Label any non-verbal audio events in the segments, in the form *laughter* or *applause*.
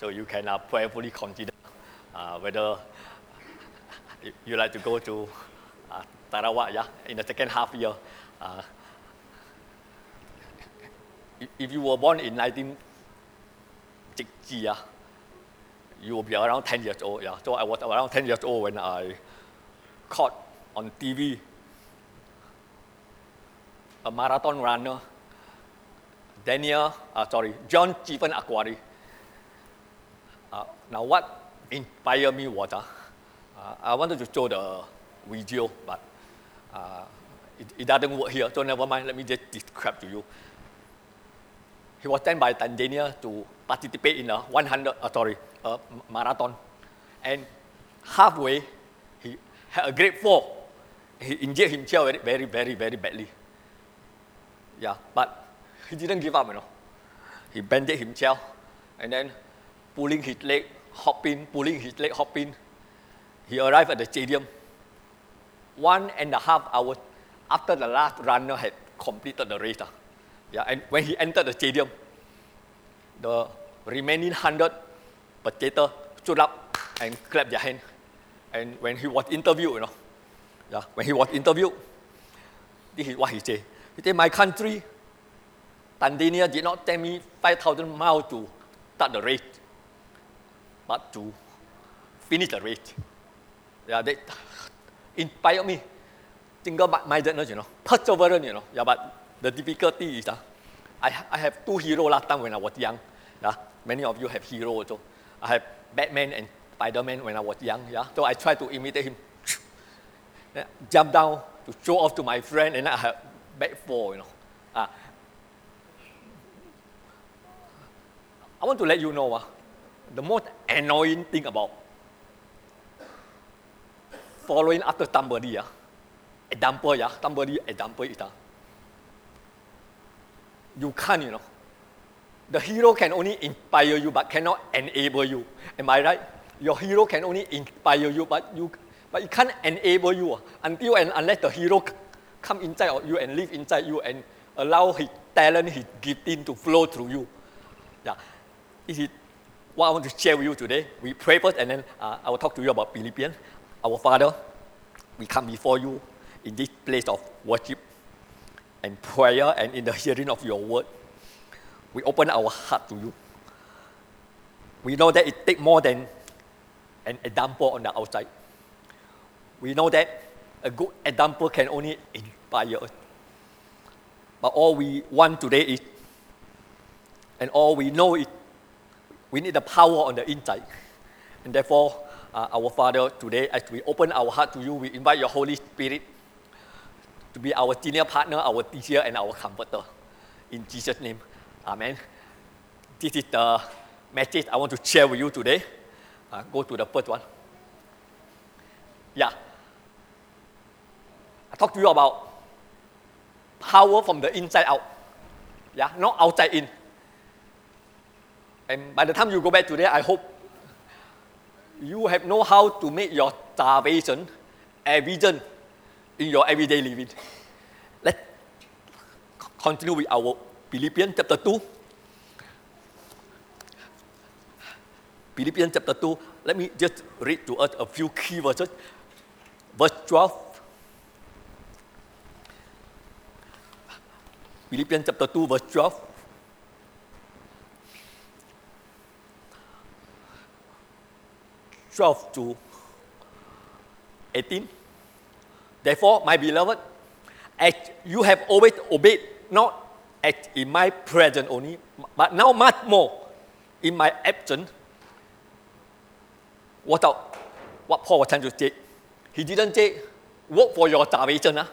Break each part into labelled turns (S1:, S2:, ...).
S1: So you can uh, prayerfully consider uh, whether you- like to go to uh, Sarawak, yeah, in the second half year. Uh, if- if you were born in 1960, yeah, you will be around 10 years old. Yeah. So I was around 10 years old when I caught on TV a marathon runner, Daniel, uh, sorry, John Stephen Akhwari. Uh, now, what inspired me was uh, uh, I wanted to show the video, but uh, it, it doesn't work here, so never mind. Let me just describe to you. He was sent by Tanzania to participate in a 100, uh, sorry, a marathon. And halfway, he had a great fall. He injured himself very, very, very, very badly. Yeah, but he didn't give up, you know. He bended himself and then pulling his leg, hopping, pulling his leg, hopping. He arrived at the stadium one and a half hours after the last runner had completed the race. ah. Yeah, and when he entered the stadium, the remaining hundred spectators stood up and clapped their hands. And when he was interviewed, you know, yeah, when he was interviewed, this is what he said. He said, My country, Tanzania, did not send me 5,000 miles to start the race, but to finish the race. Yeah, that inspired me. Single-mindedness, you know, perseverance, you know. Yeah, but the difficulty is, uh, I, I have two heroes last time when I was young. Yeah, many of you have heroes also. I have Batman and Spider-Man when I was young. Yeah, so I try to imitate him. *laughs* Yeah, jump down to show off to my friend, and I have back fall, you know. Ah. I want to let you know, uh, the most annoying thing about following after somebody, uh, example, yeah, somebody example is uh, you can't, you know. The hero can only inspire you but cannot enable you. Am I right? Your hero can only inspire you but you but it can't enable you uh, until and unless the hero come inside of you and live inside you and allow his talent, his gifting to flow through you. Yeah. This is what I want to share with you today. We pray first and then uh, I will talk to you about Philippians. Our Father, we come before you in this place of worship and prayer and in the hearing of your word. We open our heart to you. We know that it takes more than an example on the outside. We know that a good example can only inspire us. But all we want today is, and all we know is, we need the power on the inside. And therefore, uh, our Father, today, as we open our heart to you, we invite your Holy Spirit to be our senior partner, our teacher, and our comforter. In Jesus' name, Amen. This is the message I want to share with you today. Uh, go to the first one. Yeah. I talk to you about power from the inside out. Yeah, not outside in. And by the time you go back today, I hope you have know how to make your salvation evident in your everyday living. Let's continue with our Philippians chapter 2. Philippians chapter 2. Let me just read to us a few key verses. Verse 12. Philippians chapter 2, verse 12. Twelve to eighteen. Therefore, my beloved, as you have always obeyed, not as in my presence only, but now much more in my absence. What out? What Paul was trying to say? He didn't say, work for your salvation. ah.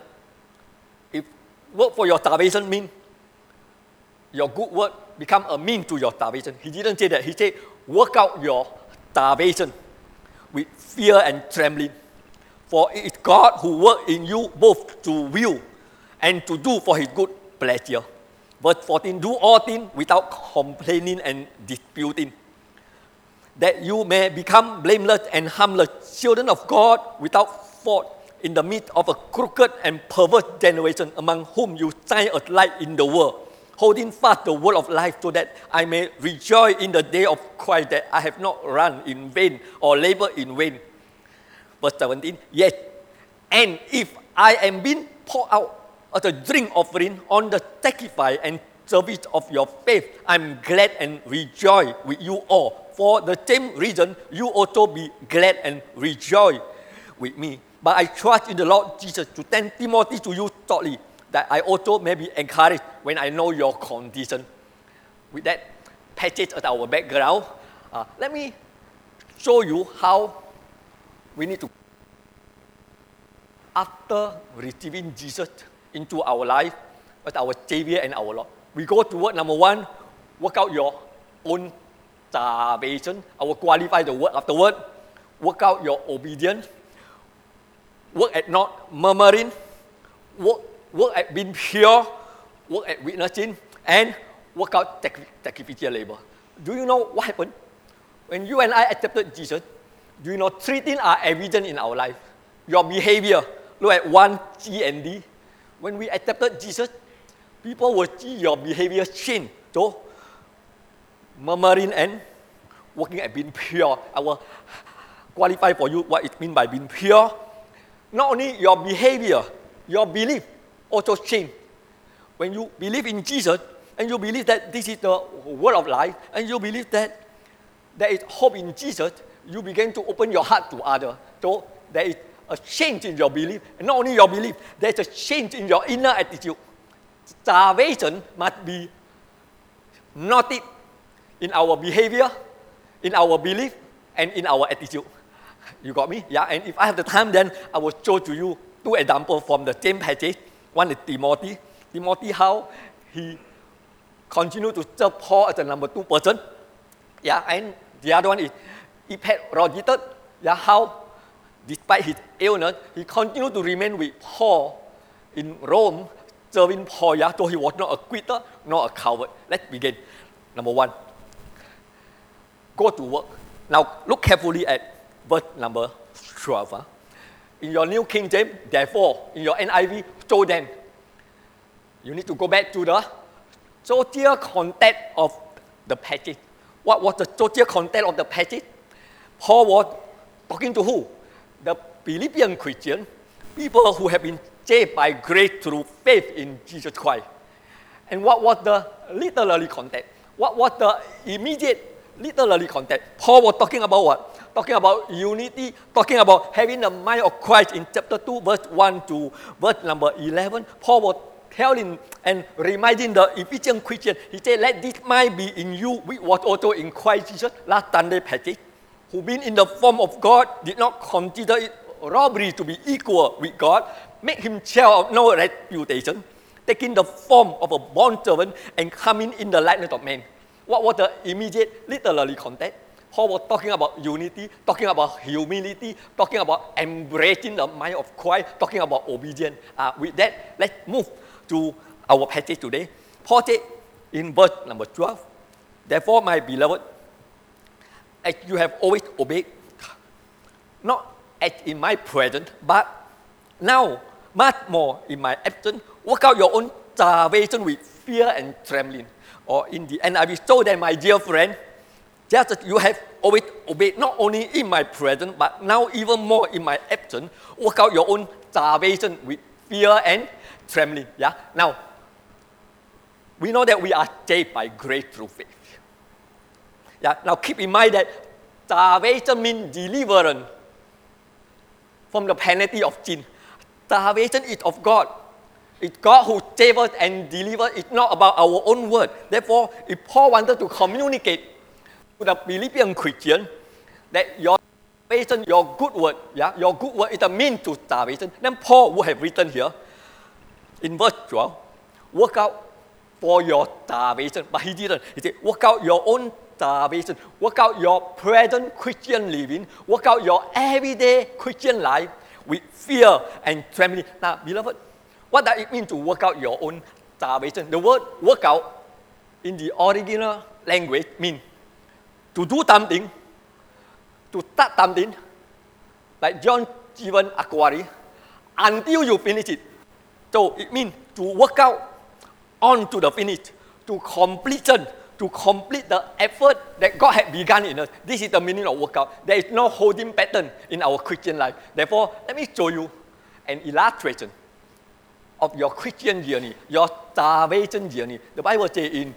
S1: If work for your salvation means your good work become a mean to your salvation. He didn't say that. He said, work out your salvation with fear and trembling. For it is God who works in you both to will and to do for his good pleasure. Verse 14, do all things without complaining and disputing, that you may become blameless and harmless, children of God without fault in the midst of a crooked and perverse generation among whom you shine a light in the world, holding fast the word of life, so that I may rejoice in the day of Christ, that I have not run in vain or labored in vain. Verse 17, yes, and if I am being poured out as a drink offering on the sacrifice and service of your faith, I'm glad and rejoice with you all. For the same reason, you also be glad and rejoice with me. But I trust in the Lord Jesus to send Timothy to you shortly, that I also may be encouraged when I know your condition. With that passage as our background, uh, let me show you how we need to, after receiving Jesus into our life as our Savior and our Lord, we go to word number one, work out your own salvation. I will qualify the word afterward. Work out your obedience. Work at not murmuring. Work, work at being pure. Work at witnessing. And work out sacrificial labor. Do you know what happened? When you and I accepted Jesus, do you know three things are evident in our life? Your behavior. Look at one G and D. When we accepted Jesus, people will see your behavior change. So, murmuring and working at being pure. I will qualify for you what it means by being pure. Not only your behavior, your belief also change. When you believe in Jesus and you believe that this is the word of life and you believe that there is hope in Jesus, you begin to open your heart to others. So there is a change in your belief. And not only your belief, there's a change in your inner attitude. Salvation must be noted in our behavior, in our belief, and in our attitude. You got me? Yeah, and if I have the time, then I will show to you two examples from the same passage. One is Timothy. Timothy, how he continued to serve Paul as the number two person. Yeah, and the other one is Epaphroditus. Yeah, how despite his illness, he continued to remain with Paul in Rome, serving Paul. Yeah, so he was not a quitter, not a coward. Let's begin. Number one, go to work. Now look carefully at verse number 12. Huh? In your New King James, therefore, in your NIV, them. You need to go back to the social content of the passage. What was the social content of the passage? Paul was talking to who? The Philippian Christian, people who have been saved by grace through faith in Jesus Christ. And what was the literary content? What was the immediate literally context. Paul was talking about what? Talking about unity, talking about having the mind of Christ in chapter 2, verse 1 to verse number 11. Paul was telling and reminding the Ephesian Christian, he said, Let this mind be in you, which was also in Christ Jesus, last Sunday passage, who being in the form of God, did not consider it robbery to be equal with God, make himself of no reputation, taking the form of a bond servant and coming in the likeness of men what was the immediate literary context? Paul was talking about unity, talking about humility, talking about embracing the mind of Christ, talking about obedience. Uh, with that, let's move to our passage today. Paul said in verse number 12, Therefore, my beloved, as you have always obeyed, not as in my presence, but now, much more in my absence, work out your own salvation with fear and trembling or in the NIV, so that my dear friend, just as you have always obeyed, not only in my presence, but now even more in my absence, work out your own salvation with fear and trembling. Yeah? Now, we know that we are saved by grace through faith. Yeah? Now, keep in mind that salvation means deliverance from the penalty of sin. Salvation is of God. It's God who saves us and delivers. It's not about our own word. Therefore, if Paul wanted to communicate to the Philippian Christian that your salvation, your good word, yeah, your good word is a means to salvation, then Paul would have written here in verse 12, work out for your salvation. But he didn't. He said, work out your own salvation. Work out your present Christian living. Work out your everyday Christian life with fear and trembling. Now, beloved, what does it mean to work out your own salvation? The word work out in the original language means to do something, to start something, like John Stephen Akhwari, until you finish it. So it means to work out on to the finish, to completion, to complete the effort that God had begun in us. This is the meaning of workout. There is no holding pattern in our Christian life. Therefore, let me show you an illustration of your Christian journey, your salvation journey. The Bible says in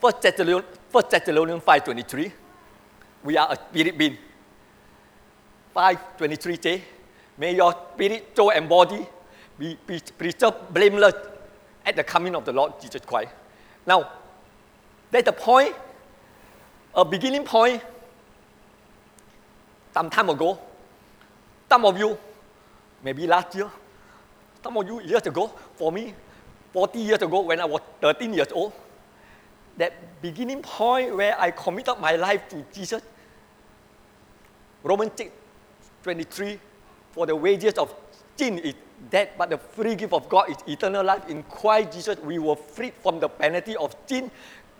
S1: 1 Thessalonians, 1 Thessalonians 5.23, we are a spirit being. 5.23 says, may your spirit, soul, and body be, be preserved blameless at the coming of the Lord Jesus Christ. Now, that's the point, a beginning point, some time ago. Some of you, maybe last year, some of you years ago, for me, 40 years ago when I was 13 years old, that beginning point where I committed my life to Jesus, Romans 6, 23, for the wages of sin is death, but the free gift of God is eternal life. In Christ Jesus, we were freed from the penalty of sin,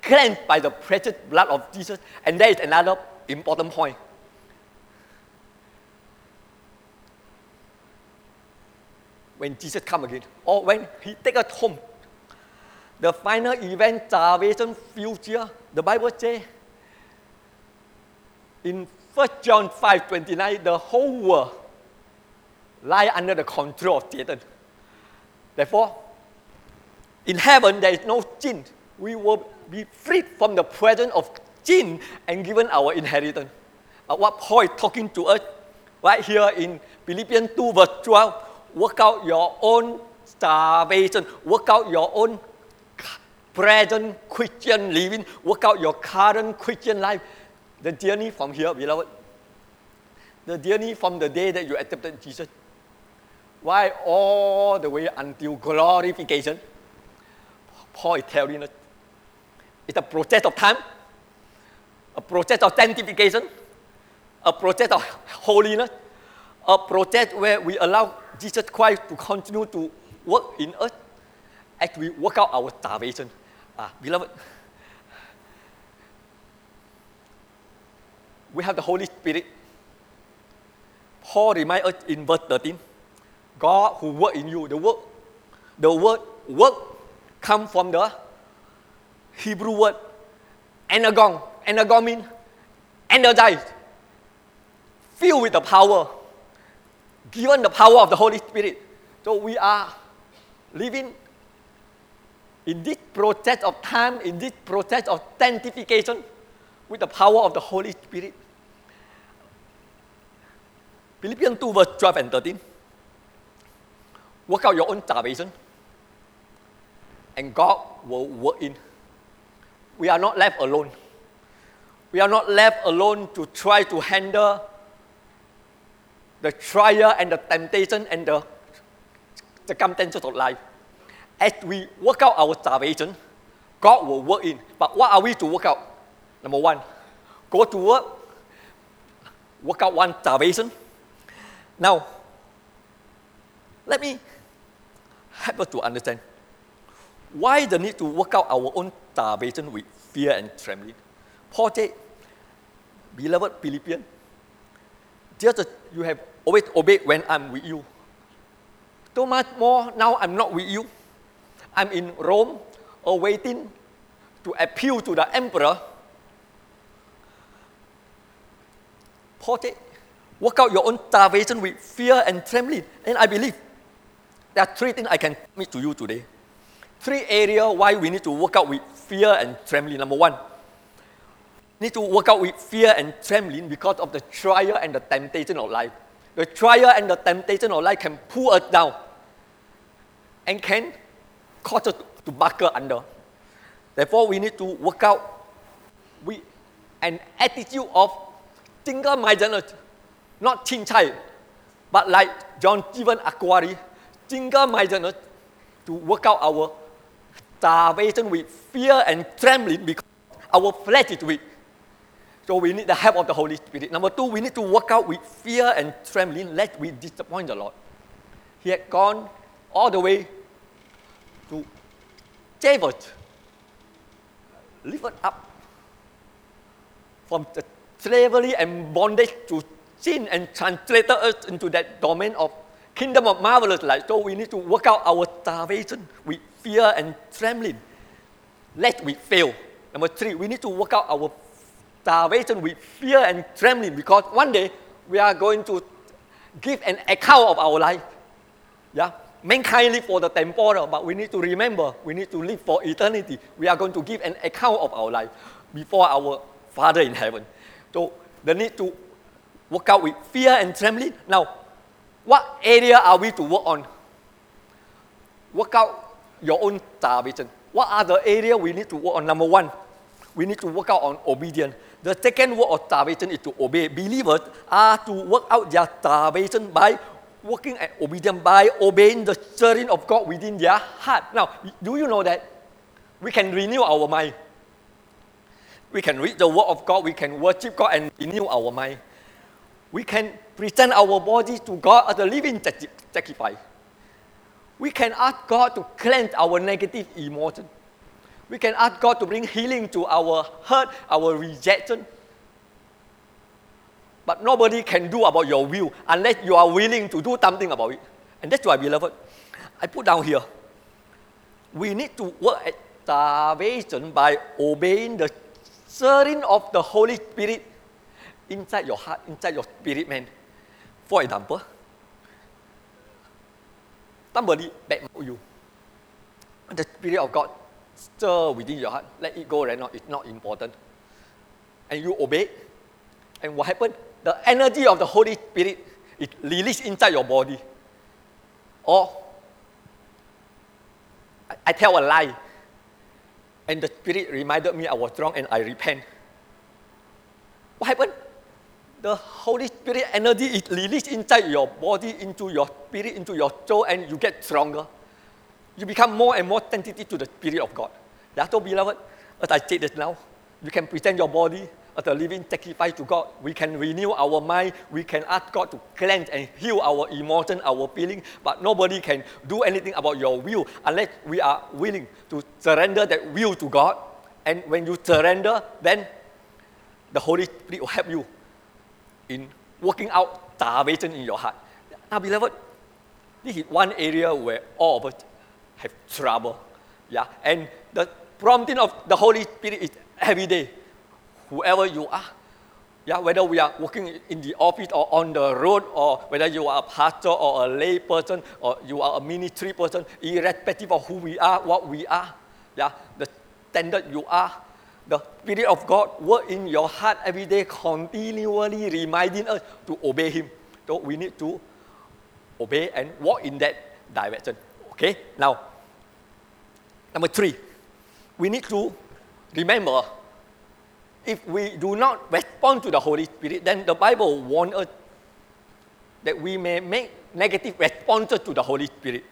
S1: cleansed by the precious blood of Jesus. And there is another important point. When Jesus come again, or when He take us home, the final event, salvation, future, the Bible says in 1 John 5 29, the whole world lie under the control of Satan. Therefore, in heaven there is no sin. We will be freed from the presence of sin and given our inheritance. What Paul is talking to us right here in Philippians 2 verse 12, work out your own salvation, work out your own present Christian living, work out your current Christian life. The journey from here, beloved, the journey from the day that you accepted Jesus why all the way until glorification? Paul is telling us it's a process of time, a process of sanctification, a process of holiness, a process where we allow Jesus Christ to continue to work in us as we work out our salvation. Ah, beloved, we have the Holy Spirit. Paul reminds us in verse 13 God who work in you. The word, the word work come from the Hebrew word energon. Energon means energized, filled with the power, given the power of the Holy Spirit. So we are living in this process of time, in this process of sanctification with the power of the Holy Spirit. Philippians 2 verse 12 and 13 work out your own salvation, and God will work in. We are not left alone. We are not left alone to try to handle the trial and the temptation and the circumstances of life. As we work out our salvation, God will work in. But what are we to work out? Number one, go to work, work out one salvation. Now, let me help us to understand why the need to work out our own salvation with fear and trembling. Paul said, Beloved Philippians, just as you have always obeyed when I'm with you. So much more now I'm not with you. I'm in Rome awaiting to appeal to the emperor. Said, work out your own salvation with fear and trembling. And I believe there are three things I can meet to you today. Three areas why we need to work out with fear and trembling. Number one, need to work out with fear and trembling because of the trial and the temptation of life. The trial and the temptation of life can pull us down and can us to buckle under. Therefore, we need to work out with an attitude of single-mindedness, not chin but like John Stephen Akhwari single-mindedness to work out our salvation with fear and trembling because our flesh is weak. So we need the help of the Holy Spirit. Number two, we need to work out with fear and trembling lest we disappoint the Lord. He had gone all the way to save us, lift us up from the slavery and bondage to sin and translated us into that domain of kingdom of marvelous light. So we need to work out our salvation with fear and trembling. lest we fail. Number three, we need to work out our salvation with fear and trembling because one day we are going to give an account of our life. Yeah? Mankind live for the temporal, but we need to remember, we need to live for eternity. We are going to give an account of our life before our Father in heaven. So the need to work out with fear and trembling. Now, what area are we to work on? Work out your own salvation. What are the areas we need to work on? Number one, we need to work out on obedience. The second word of salvation is to obey. Believers are to work out their salvation by working at obedience, by obeying the stirring of God within their heart. Now, do you know that we can renew our mind? We can read the word of God, we can worship God and renew our mind. We can present our body to God as a living sacrifice. We can ask God to cleanse our negative emotion. We can ask God to bring healing to our hurt, our rejection. But nobody can do about your will unless you are willing to do something about it. And that's why, beloved, I put down here. We need to work at salvation by obeying the stirring of the Holy Spirit inside your heart, inside your spirit, man. For example, somebody badmouth you. The Spirit of God stir within your heart. Let it go right now. It's not important. And you obey. And what happened? The energy of the Holy Spirit is released inside your body. Or I, tell a lie. And the Spirit reminded me I was wrong and I repent. What happened? the Holy Spirit energy is released inside your body, into your spirit, into your soul, and you get stronger. You become more and more sensitive to the Spirit of God. Therefore, beloved, as I said just now, you can present your body a living sacrifice to God. We can renew our mind. We can ask God to cleanse and heal our emotion, our feeling. But nobody can do anything about your will unless we are willing to surrender that will to God. And when you surrender, then the Holy Spirit will help you in working out salvation in your heart. Now, beloved, this is one area where all of us have trouble. Yeah, and the prompting of the Holy Spirit is every day. Whoever you are, yeah, whether we are working in the office or on the road, or whether you are a pastor or a lay person, or you are a ministry person, irrespective of who we are, what we are, yeah, the standard you are, the Spirit of God work in your heart every day, continually reminding us to obey Him. So we need to obey and walk in that direction. Okay? Now, number three, we need to remember if we do not respond to the Holy Spirit, then the Bible warns us that we may make negative responses to the Holy Spirit.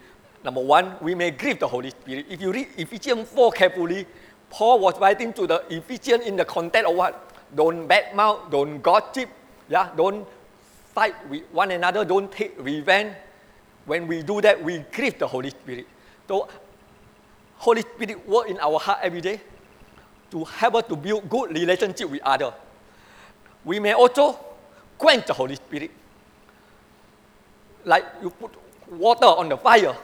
S1: Number one, we may grieve the Holy Spirit. If you read Ephesians 4 carefully, Paul was writing to the Ephesians in the context of what? Don't badmouth, don't gossip, yeah, don't fight with one another, don't take revenge. When we do that, we grieve the Holy Spirit. So, Holy Spirit work in our heart every day to help us to build good relationship with others. We may also quench the Holy Spirit. Like you put water on the fire,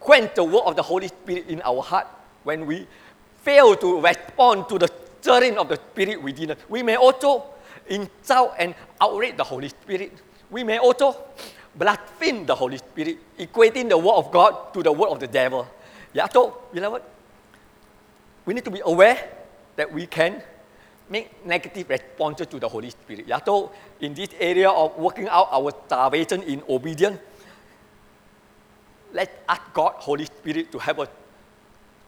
S1: quench the work of the Holy Spirit in our heart when we fail to respond to the stirring of the Spirit within us, we may also insult and outrage the Holy Spirit. We may also blaspheme the Holy Spirit, equating the word of God to the word of the devil. Yeah, so, beloved, we need to be aware that we can make negative responses to the Holy Spirit. Yeah, so in this area of working out our salvation in obedience, let's ask God, Holy Spirit, to help us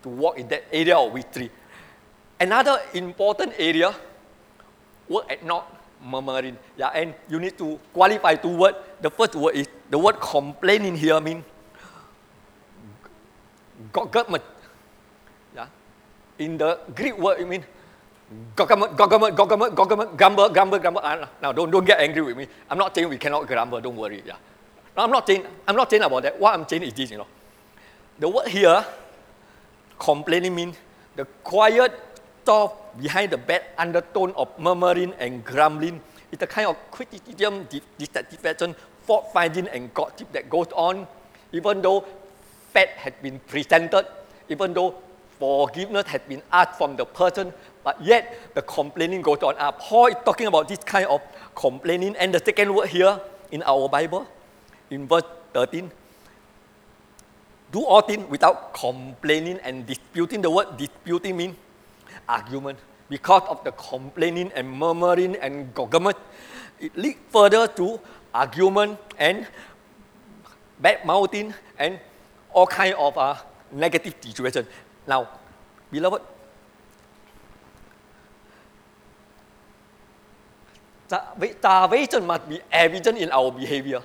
S1: to walk in that area of victory. Another important area, work at not murmuring. Yeah, and you need to qualify two words. The first word is the word complaining here means government. In the Greek word, it means government, government, government, government, grumble, grumble, grumble. Uh, now, don't, don't get angry with me. I'm not saying we cannot grumble, don't worry. Yeah. No, I'm not saying, I'm not saying about that. What I'm saying is this, you know. The word here Complaining means the quiet thought behind the bad undertone of murmuring and grumbling. It's a kind of criticism, dissatisfaction, fault finding, and gossip that goes on, even though fact has been presented, even though forgiveness has been asked from the person, but yet the complaining goes on. Uh, Paul is talking about this kind of complaining, and the second word here in our Bible, in verse 13, do all things without complaining and disputing. The word disputing means argument. Because of the complaining and murmuring and gogglement, it leads further to argument and bad mouthing and all kind of uh, negative situation. Now, beloved, salvation must be evident in our behavior.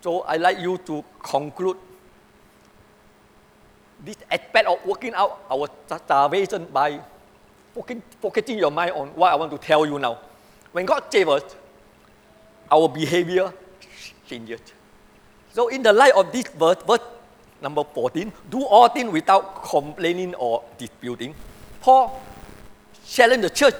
S1: So I like you to conclude this aspect of working out our salvation by focusing your mind on what I want to tell you now. When God saved us, our behavior changes. So in the light of this verse, verse number 14, do all things without complaining or disputing. Paul challenged the church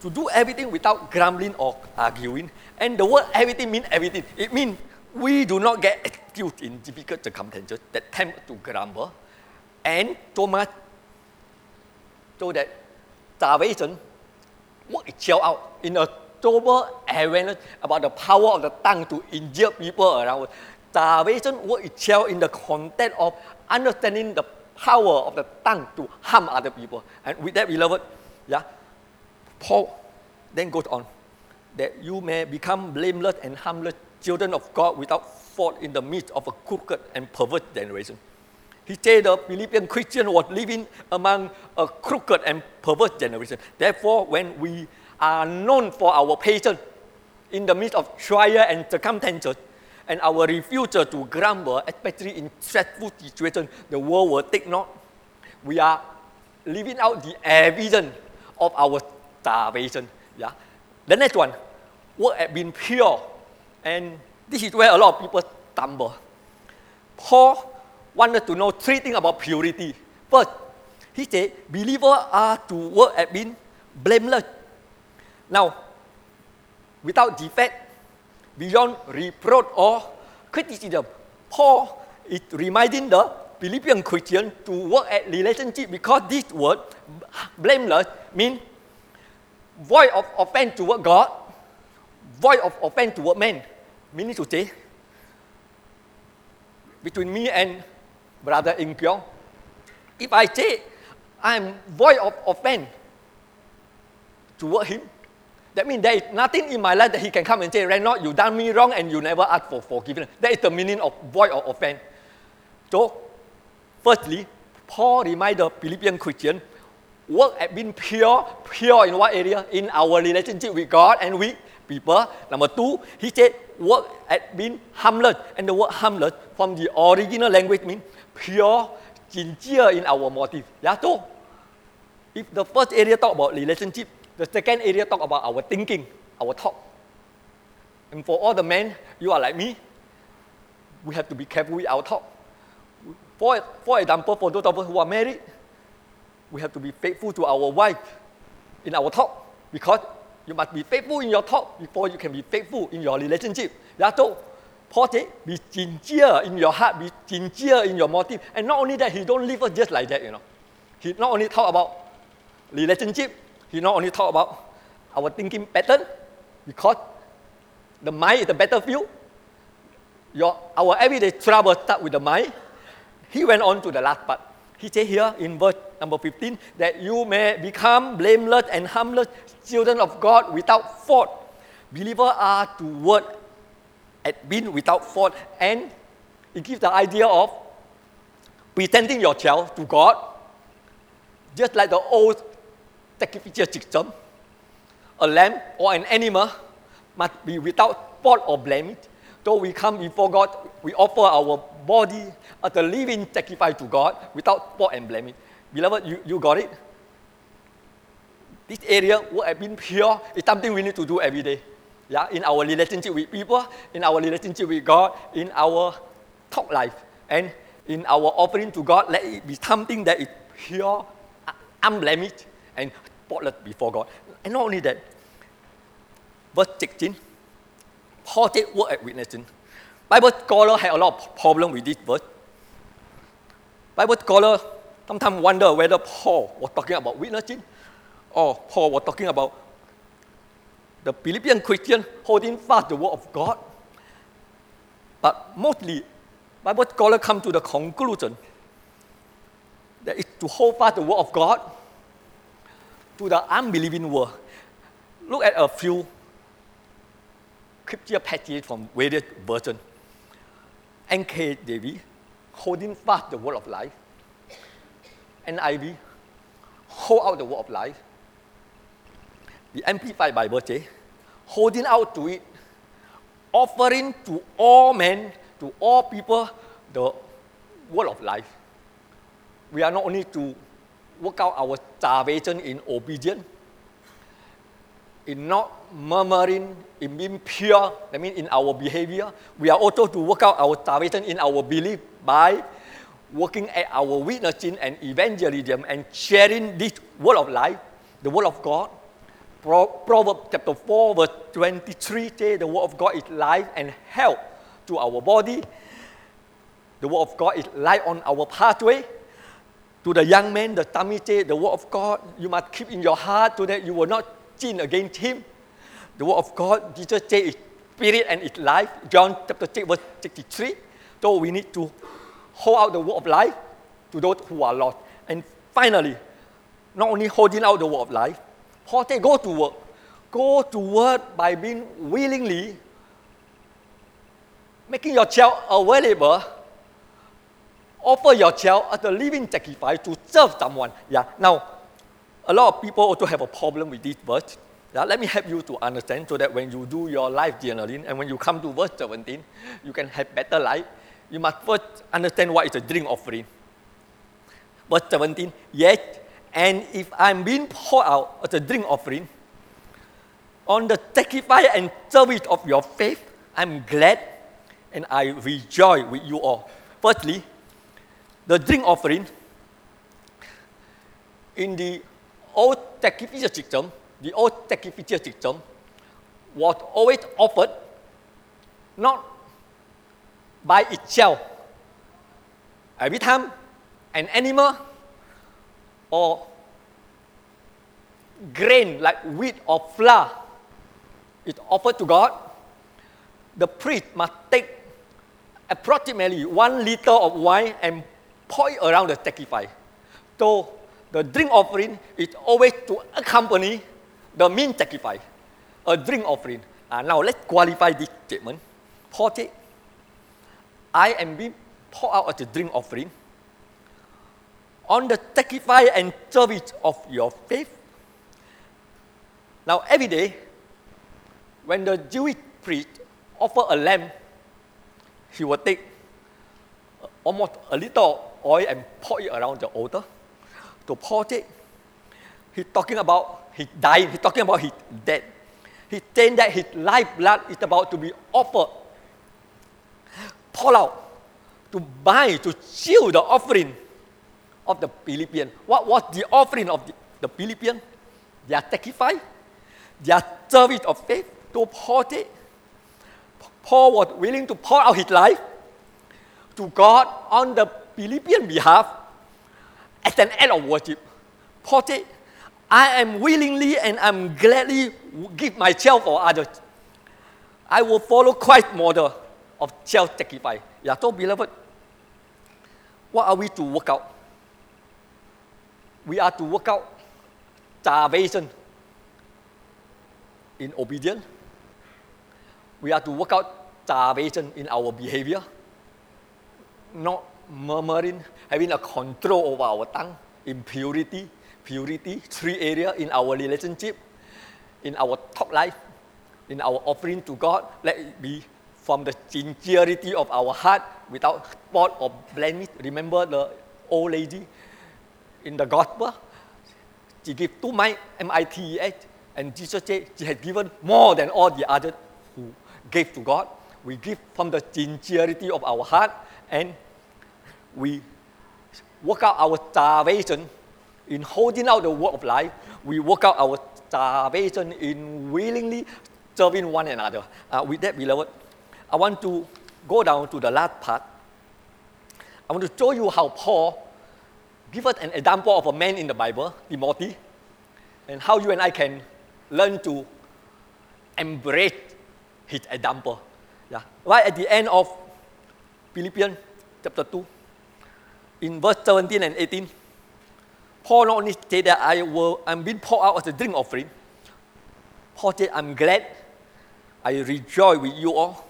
S1: to do everything without grumbling or arguing. And the word everything means everything. It means we do not get excused in difficult circumstances that tempt to grumble and so so that salvation work itself out in a sober awareness about the power of the tongue to injure people around salvation work itself in the context of understanding the power of the tongue to harm other people. And with that, beloved, yeah, Paul then goes on that you may become blameless and harmless children of God without fault in the midst of a crooked and perverse generation. He said the Philippian Christian was living among a crooked and perverse generation. Therefore, when we are known for our patience in the midst of trial and circumstances, and our refusal to grumble, especially in stressful situations, the world will take note. We are living out the evidence of our salvation. Yeah. The next one, work at being pure. And this is where a lot of people stumble. Paul wanted to know three things about purity. First, he said, believers are to work at being blameless. Now, without defect, beyond reproach or criticism. Paul is reminding the Philippian Christian to work at relationship because this word, blameless, means void of offense toward God, void of offense toward men. Meaning to say, between me and brother In Kyong, if I say I'm void of offense toward him, that means there is nothing in my life that he can come and say, Reynolds, you done me wrong and you never ask for forgiveness. That is the meaning of void or offense. So, firstly, Paul reminds the Philippian Christian, work at being pure, pure in what area? In our relationship with God and with people. Number two, he said, work at being harmless. And the word harmless from the original language means pure, sincere in our motive. Yeah, so if the first area talk about relationship, the second area talk about our thinking, our thought. And for all the men, you are like me, we have to be careful with our thought. For, for example, for those of us who are married, we have to be faithful to our wife in our talk because you must be faithful in your talk before you can be faithful in your relationship. That's all. Paul said, be sincere in your heart, be sincere in your motive. And not only that, he don't leave us just like that, you know. He not only talk about relationship, he not only talk about our thinking pattern, because the mind is the battlefield. Your, our everyday trouble start with the mind. He went on to the last part. He said here in verse number 15 that you may become blameless and harmless children of God without fault. Believers are to work at being without fault, and it gives the idea of presenting your child to God, just like the old sacrificial system. A lamb or an animal must be without fault or blemish. So we come before God, we offer our body as a living sacrifice to God without fault and blemish. Beloved, you, you got it? This area, what have been pure, is something we need to do every day. Yeah, in our relationship with people, in our relationship with God, in our talk life, and in our offering to God, let it be something that is pure, unblemished, and spotless before God. And not only that, verse 16, Paul did work at witnessing. Bible scholar had a lot of problem with this verse. Bible scholar sometimes wonder whether Paul was talking about witnessing or Paul was talking about the Philippian Christian holding fast the word of God. But mostly, Bible scholars come to the conclusion that it's to hold fast the word of God to the unbelieving world. Look at a few scripture passages from various versions. NKJV, holding fast the word of life. NIV, hold out the word of life. The Amplified Bible says, holding out to it, offering to all men, to all people, the word of life. We are not only to work out our salvation in obedience, in not murmuring, in being pure, that means in our behavior. We are also to work out our salvation in our belief by working at our witnessing and evangelism and sharing this word of life, the word of God. Proverbs chapter 4, verse 23 says the word of God is life and health to our body. The word of God is light on our pathway. To the young man, the says the word of God you must keep in your heart so that you will not sin against him. The word of God, Jesus said, is spirit and it's life. John chapter 6, verse 63. So we need to hold out the word of life to those who are lost. And finally, not only holding out the word of life, Paul said, go to work. Go to work by being willingly making your child available. Offer your child as a living sacrifice to serve someone. Yeah. Now, a lot of people also have a problem with this verse. Yeah, let me help you to understand so that when you do your life journaling and when you come to verse 17, you can have better life. You must first understand what is a drink offering. Verse 17, yet, and if I'm being poured out as a drink offering, on the sacrifice and service of your faith, I'm glad and I rejoice with you all. Firstly, the drink offering in the old sacrificial system, the old sacrificial system was always offered not by itself. Every time an animal or grain like wheat or flour is offered to God, the priest must take approximately one liter of wine and pour it around the sacrifice. So the drink offering is always to accompany the mean sacrifice, a drink offering. Uh, now let's qualify this statement. Paul said, I am being poured out as a drink offering on the sacrifice and service of your faith. Now, every day, when the Jewish priest offer a lamb, he will take almost a little oil and pour it around the altar to Paul said, he's talking about he dying, he's talking about his death. He's saying that his lifeblood is about to be offered, pour out, to buy, to seal the offering of the Philippians. What was the offering of the, the Philippians? Their sacrifice, their service of faith to Paul said. Paul was willing to pour out his life to God on the Philippian behalf as an act of worship. Said, I am willingly and I'm gladly give myself for others. I will follow Christ's model of self-sacrifice. Yeah, so beloved, what are we to work out? We are to work out salvation in obedience. We are to work out salvation in our behavior, not murmuring, having a control over our tongue, impurity, purity, three areas in our relationship, in our top life, in our offering to God. Let it be from the sincerity of our heart without spot or blemish. Remember the old lady in the gospel? She gave two M-I-T-E-S, and Jesus said she had given more than all the others who gave to God. We give from the sincerity of our heart and we work out our salvation in holding out the word of life. We work out our salvation in willingly serving one another. Uh, with that, beloved, I want to go down to the last part. I want to show you how Paul gives us an example of a man in the Bible, Timothy, and how you and I can learn to embrace his example. Yeah. Right at the end of Philippians chapter 2, in verse 17 and 18, Paul not only said that I will, I'm being poured out as a drink offering, Paul said, I'm glad, I rejoice with you all.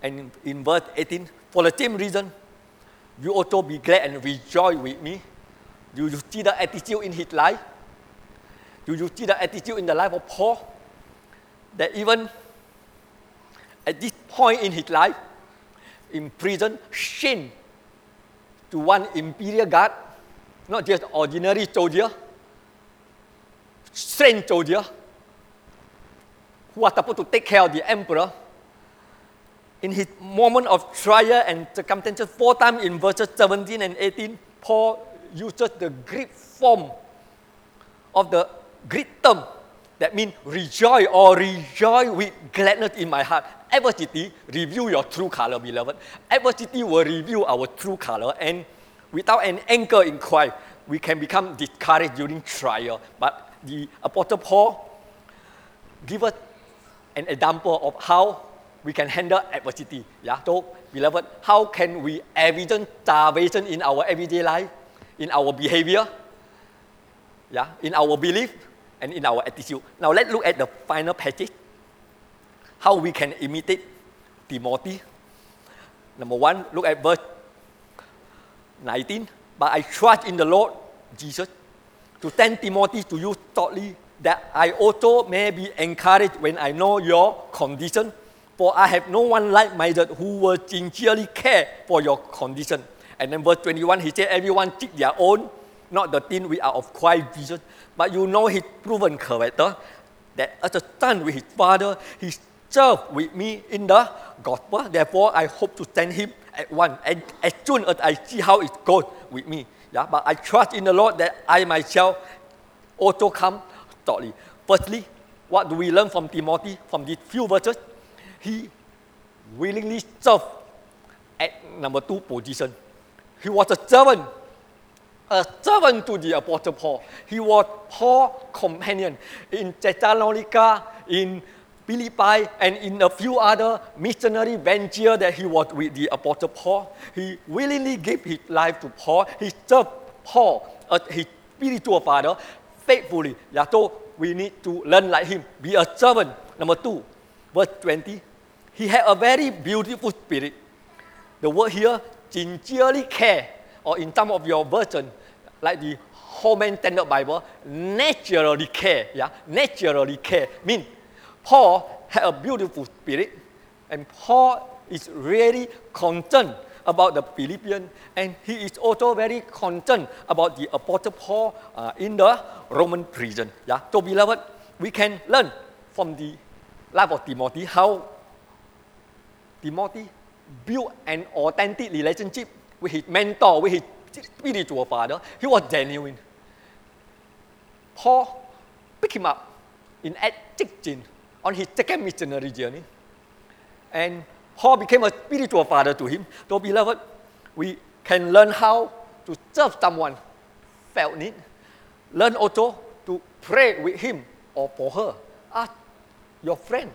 S1: And in, verse 18, for the same reason, you also be glad and rejoice with me. Do you see the attitude in his life? Do you see the attitude in the life of Paul? That even at this point in his life, in prison, shame to one imperial guard, not just ordinary soldier, strange soldier, who was supposed to take care of the emperor, in his moment of trial and circumstances, four times in verses 17 and 18, Paul uses the Greek form of the Greek term that means rejoice or rejoice with gladness in my heart. Adversity reveal your true color, beloved. Adversity will reveal our true color, and without an anchor in Christ, we can become discouraged during trial. But the Apostle Paul give us an example of how we can handle adversity. Yeah, so beloved, how can we evidence salvation in our everyday life, in our behavior, yeah, in our belief, and in our attitude? Now let's look at the final passage. How we can imitate Timothy. Number one, look at verse 19. But I trust in the Lord Jesus to send Timothy to you shortly, that I also may be encouraged when I know your condition for I have no one like minded who will sincerely care for your condition. And then verse 21, he said, Everyone seek their own, not the thing we are of Christ Jesus. But you know his proven character, that as a son with his father, he served with me in the gospel. Therefore, I hope to send him at once, and as soon as I see how it goes with me. Yeah, but I trust in the Lord that I myself also come shortly. Firstly, what do we learn from Timothy from these few verses? he willingly served at number two position. He was a servant, a servant to the Apostle Paul. He was Paul's companion in Thessalonica, in Philippi, and in a few other missionary ventures that he was with the Apostle Paul. He willingly gave his life to Paul. He served Paul as his spiritual father faithfully. So we need to learn like him. Be a servant. Number two, verse 20. He had a very beautiful spirit. The word here, sincerely care, or in some of your version, like the Holman Standard Bible, naturally care. Yeah, naturally care. Mean Paul had a beautiful spirit, and Paul is really concerned about the Philippians, and he is also very concerned about the Apostle Paul uh, in the Roman prison. Yeah, so beloved, we can learn from the life of Timothy how Timothy built an authentic relationship with his mentor, with his spiritual father. He was genuine. Paul picked him up in Acts 16 on his second missionary journey. And Paul became a spiritual father to him. So, beloved, we can learn how to serve someone felt need. Learn also to pray with him or for her. Ask your friend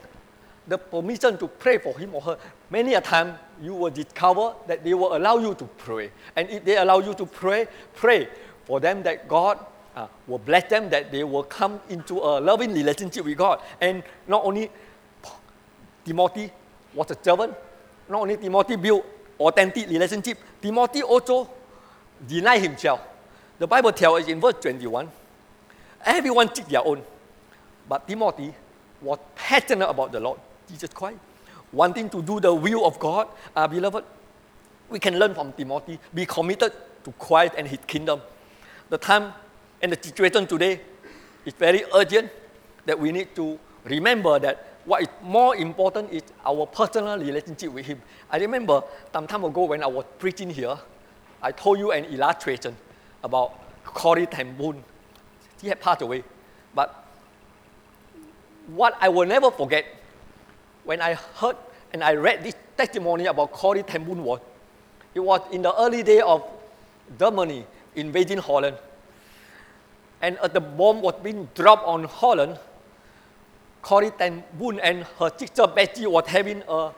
S1: the permission to pray for him or her, many a time you will discover that they will allow you to pray. And if they allow you to pray, pray for them that God uh, will bless them, that they will come into a loving relationship with God. And not only Timothy was a servant, not only Timothy built authentic relationship, Timothy also denied himself. The Bible tells us in verse 21, everyone took their own, but Timothy was passionate about the Lord. Jesus Christ, wanting to do the will of God, uh, beloved, we can learn from Timothy. Be committed to Christ and His kingdom. The time and the situation today is very urgent that we need to remember that what is more important is our personal relationship with Him. I remember some time ago when I was preaching here, I told you an illustration about Corrie ten Boom. He had passed away. But what I will never forget when I heard and I read this testimony about Corrie ten Boom was, it was in the early day of Germany invading Holland. And as the bomb was being dropped on Holland, Corrie Ten Boom and her sister Betsie was having a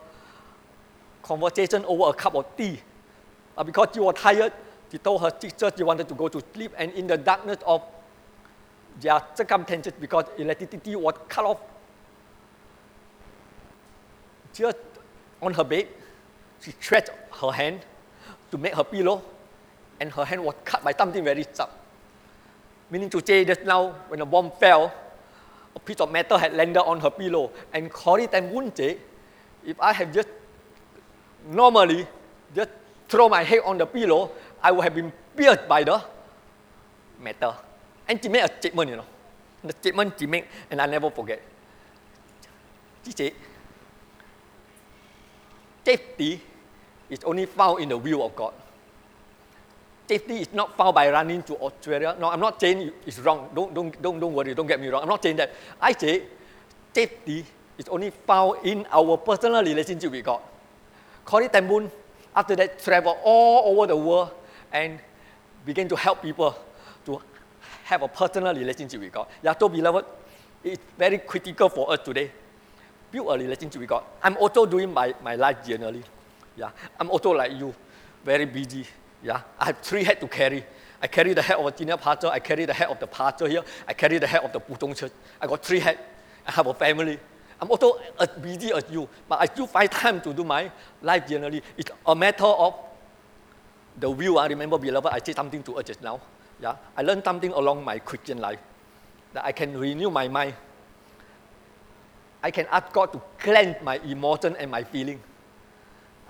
S1: conversation over a cup of tea. Uh, because she was tired, she told her sister she wanted to go to sleep, and in the darkness of their circumstances, because electricity was cut off, just on her bed, she stretched her hand to make her pillow, and her hand was cut by something very sharp. Meaning to say, just now, when the bomb fell, a piece of metal had landed on her pillow, and Corrie Ten Boom said, if I had just normally just throw my head on the pillow, I would have been pierced by the metal. And she made a statement, you know. The statement she made, and I never forget. She said, safety is only found in the will of God. Safety is not found by running to Australia. No, I'm not saying it's wrong. Don't, don't, don't, don't worry, don't get me wrong. I'm not saying that. I say safety is only found in our personal relationship with God. Corrie Ten after that, traveled all over the world and began to help people to have a personal relationship with God. Yeah, so beloved, it's very critical for us today. Build a relationship with God. I'm also doing my, my life journaling. Yeah, I'm also like you, very busy. Yeah, I have three heads to carry. I carry the head of a senior pastor, I carry the head of the pastor here, I carry the head of the Putong church. I got three heads. I have a family. I'm also as busy as you, but I still find time to do my life journaling. It's a matter of the will. I remember, beloved, I said something to us just now. Yeah, I learned something along my Christian life that I can renew my mind. I can ask God to cleanse my emotion and my feeling.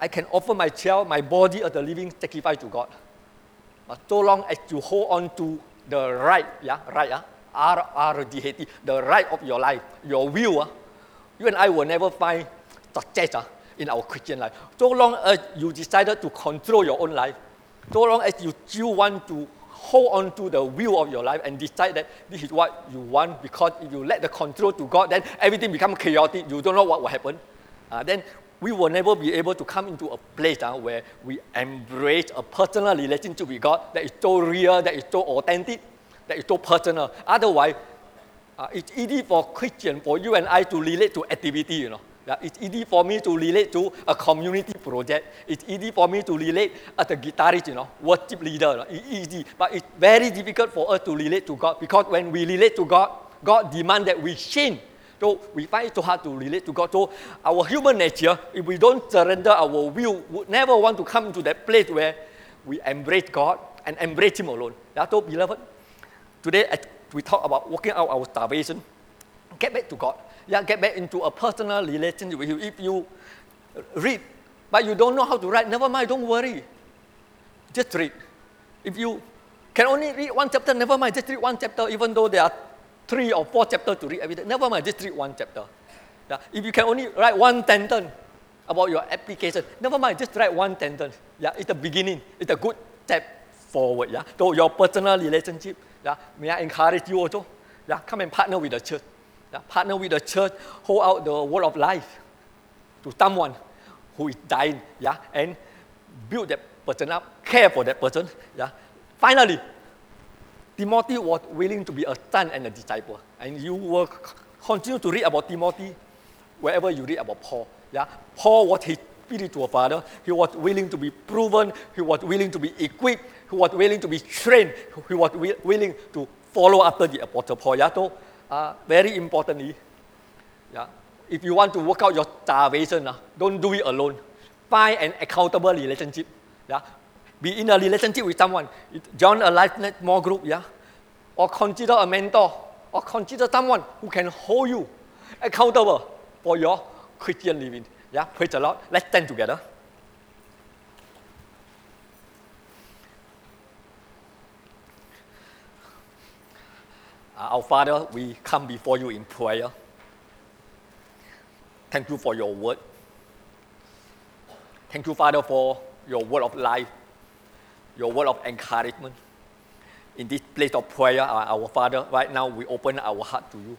S1: I can offer my child, my body as a living sacrifice to God. But so long as you hold on to the right, yeah, right, yeah, R R D H T, the right of your life, your will, uh, you and I will never find success uh, in our Christian life. So long as you decided to control your own life, so long as you still want to hold on to the will of your life and decide that this is what you want, because if you let the control to God, then everything becomes chaotic. You don't know what will happen. Uh, then we will never be able to come into a place uh, where we embrace a personal relationship with God that is so real, that is so authentic, that is so personal. Otherwise, uh, it's easy for Christian, for you and I to relate to activity, you know. Yeah, it's easy for me to relate to a community project. It's easy for me to relate as a guitarist, you know, worship leader. It's easy, but it's very difficult for us to relate to God because when we relate to God, God demands that we sin. So we find it so hard to relate to God. So our human nature, if we don't surrender our will, would never want to come to that place where we embrace God and embrace Him alone. Yeah, so beloved, today we talk about working out our salvation. Get back to God. Yeah, get back into a personal relationship with Him. If you read, but you don't know how to write, never mind, don't worry. Just read. If you can only read one chapter, never mind, just read one chapter, even though there are three or four chapters to read every day. Never mind, just read one chapter. Yeah. If you can only write one sentence about your application, never mind, just write one sentence. Yeah, it's the beginning. It's a good step forward. Yeah, so your personal relationship. Yeah, may I encourage you also? Yeah, come and partner with the church. Yeah, partner with the church, hold out the word of life to someone who is dying. Yeah, and build that person up, care for that person. Yeah. Finally, Timothy was willing to be a son and a disciple. And you will continue to read about Timothy wherever you read about Paul. Yeah? Paul was his spiritual father. He was willing to be proven. He was willing to be equipped. He was willing to be trained. He was wi- willing to follow after the Apostle Paul. Yeah? So, uh, very importantly, yeah, if you want to work out your salvation, uh, don't do it alone. Find an accountable relationship. Yeah? Be in a relationship with someone, join a life net more group, yeah, or consider a mentor, or consider someone who can hold you accountable for your Christian living. Yeah, praise the Lord. Let's stand together. Uh, our Father, we come before you in prayer. Thank you for your word. Thank you, Father, for your word of life your word of encouragement. In this place of prayer, our, our Father, right now we open our heart to you.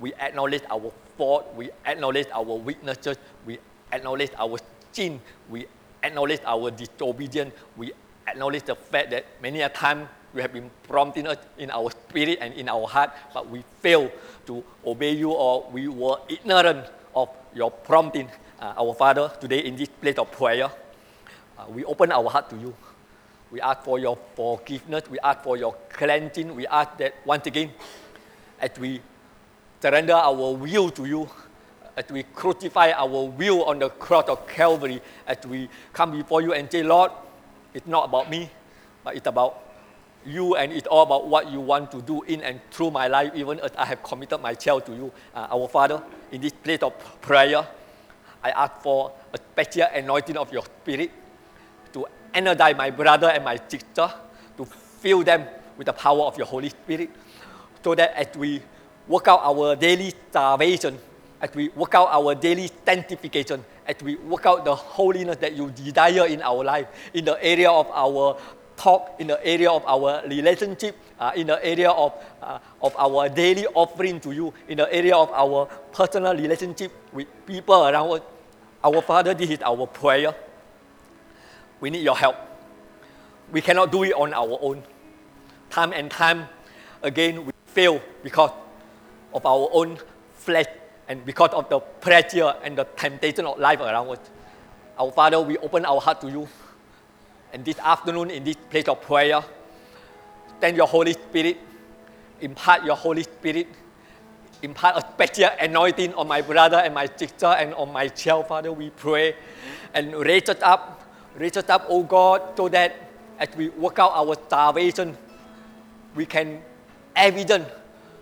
S1: We acknowledge our fault, we acknowledge our weaknesses, we acknowledge our sin, we acknowledge our disobedience, we acknowledge the fact that many a time you have been prompting us in our spirit and in our heart, but we fail to obey you or we were ignorant of your prompting. Uh, our Father, today in this place of prayer, uh, we open our heart to you. We ask for your forgiveness. We ask for your cleansing. We ask that once again, as we surrender our will to you, as we crucify our will on the cross of Calvary, as we come before you and say, Lord, it's not about me, but it's about you and it's all about what you want to do in and through my life, even as I have committed myself to you. Uh, our Father, in this place of prayer, I ask for a special anointing of your spirit to energize my brother and my sister, to fill them with the power of your Holy Spirit, so that as we work out our daily salvation, as we work out our daily sanctification, as we work out the holiness that you desire in our life, in the area of our talk, in the area of our relationship, uh, in the area of, uh, of our daily offering to you, in the area of our personal relationship with people around us. Our Father, this is our prayer. We need your help. We cannot do it on our own. Time and time again, we fail because of our own flesh and because of the pressure and the temptation of life around us. Our Father, we open our heart to you. And this afternoon, in this place of prayer, send your Holy Spirit, impart your Holy Spirit, impart a special anointing on my brother and my sister and on myself, Father, we pray. And raise us up, raise us up, O God, so that as we work out our salvation, we can evidence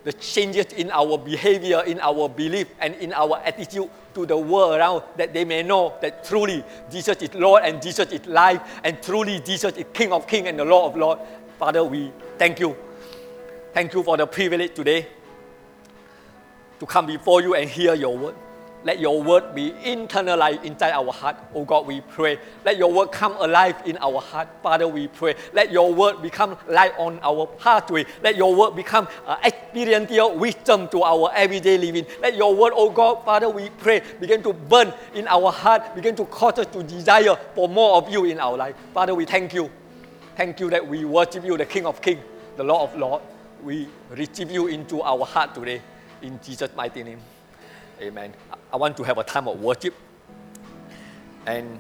S1: the changes in our behavior, in our belief, and in our attitude to the world around, that they may know that truly Jesus is Lord and Jesus is life, and truly Jesus is King of Kings and the Lord of Lords. Father, we thank you. Thank you for the privilege today to come before you and hear your word. Let your word be internalized inside our heart. Oh God, we pray. Let your word come alive in our heart. Father, we pray. Let your word become light on our pathway. Let your word become uh, experiential wisdom to our everyday living. Let your word, oh God, Father, we pray, begin to burn in our heart, begin to cause us to desire for more of you in our life. Father, we thank you. Thank you that we worship you, the King of Kings, the Lord of Lords. We receive you into our heart today. In Jesus' mighty name. Amen. I want to have a time of worship. And